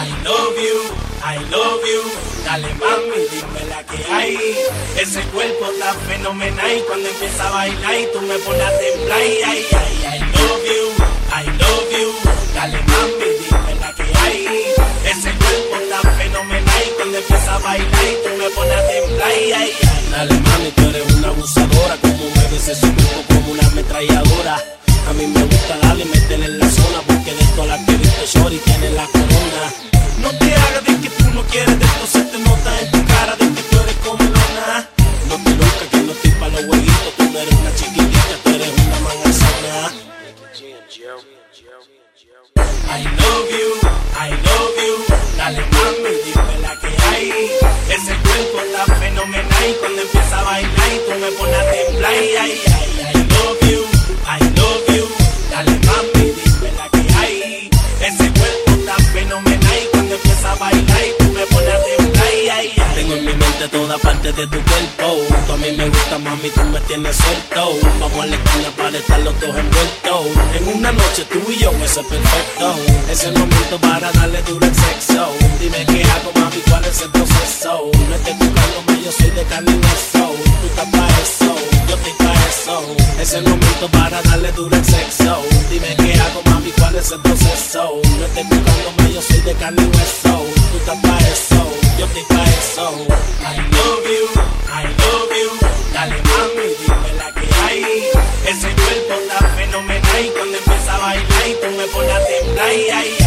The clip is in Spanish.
I love you. Dale mami, dime la que hay. Ese cuerpo está fenomenal cuando empieza a bailar y tú me pones a temblar. Ay, ay, I love you, I love you. Dale mami, dime la que hay. Ese cuerpo está fenomenal cuando empieza a bailar y tú me pones a temblar. Ay, ay, Dale mami, me gusta darle y en la zona porque de todas las que he visto Shorty tiene la corona. No te hagas de que tú no quieres, de esto se te nota en tu cara de que tú eres como lona. No te loca que no pa' los huevitos, tú no eres una chiquitita, tú eres una manazona. I love you, I love you, dale mami, dime la que hay. Ese cuerpo está fenomenal y cuando empieza a bailar y tú me pones a temblar. Parte de tu cuerpo. Tú a mí me gusta, mami, tú me tienes suelto. Vamos a la esquina para estar los dos envueltos. En una noche tú y yo, ese es perfecto. Es el momento para darle duro el sexo. Dime qué hago, mami, cuál es el proceso. No estés buscándome, yo soy de carne y hueso. Tú estás pa' eso, yo estoy pa' eso. Es el momento para darle duro el sexo. Dime qué hago, mami, cuál es el proceso. No estés buscándome, yo soy de carne y hueso. Tú estás eso, yo estoy pa' eso. I love you, I love you. Dale mami, dime la que hay. Ese cuerpo está fenomenal y cuando empieza a bailar y tú me pones a temblar.